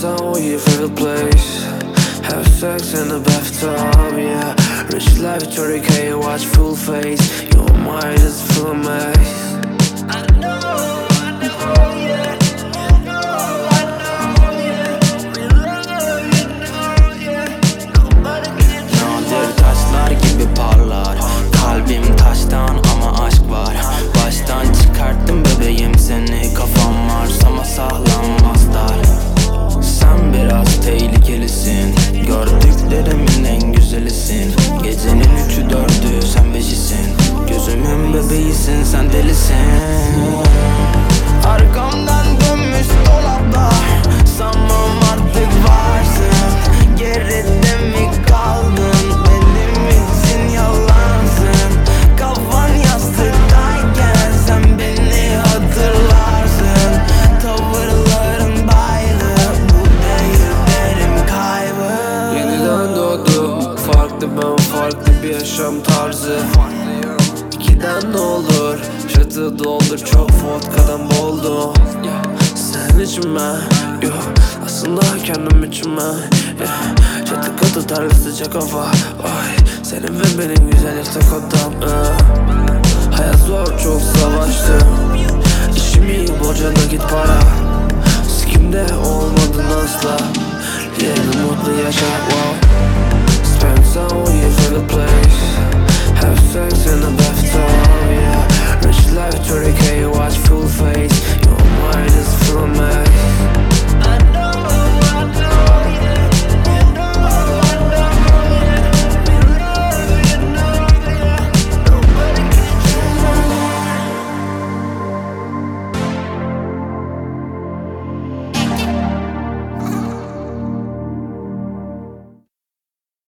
sound with your favorite place. Have sex in the bathtub, yeah. Rich life, 30k, watch full face. Your mind is full of maze. Delisin. Arkamdan dönmüş dolaplar Sanmam artık varsın. Geride mi kaldın? Benim için yalansın. Kafan yastıktayken Sen beni hatırlarsın. Tavırların baylı Bu değil benim kaybım Yeniden doğdum Farklı ben farklı bir yaşam tarzı. İkiden ne olur Rakıtı doldur çok vodkadan boldu yeah. Sen içme Yok aslında kendim içme yeah. Çatı katı terli sıcak hava Oy. Senin ve benim güzel yatak odam. Uh. Hayat zor çok savaştım İşimi borcana git para Sikimde olmadın asla Yeah mutlu yaşa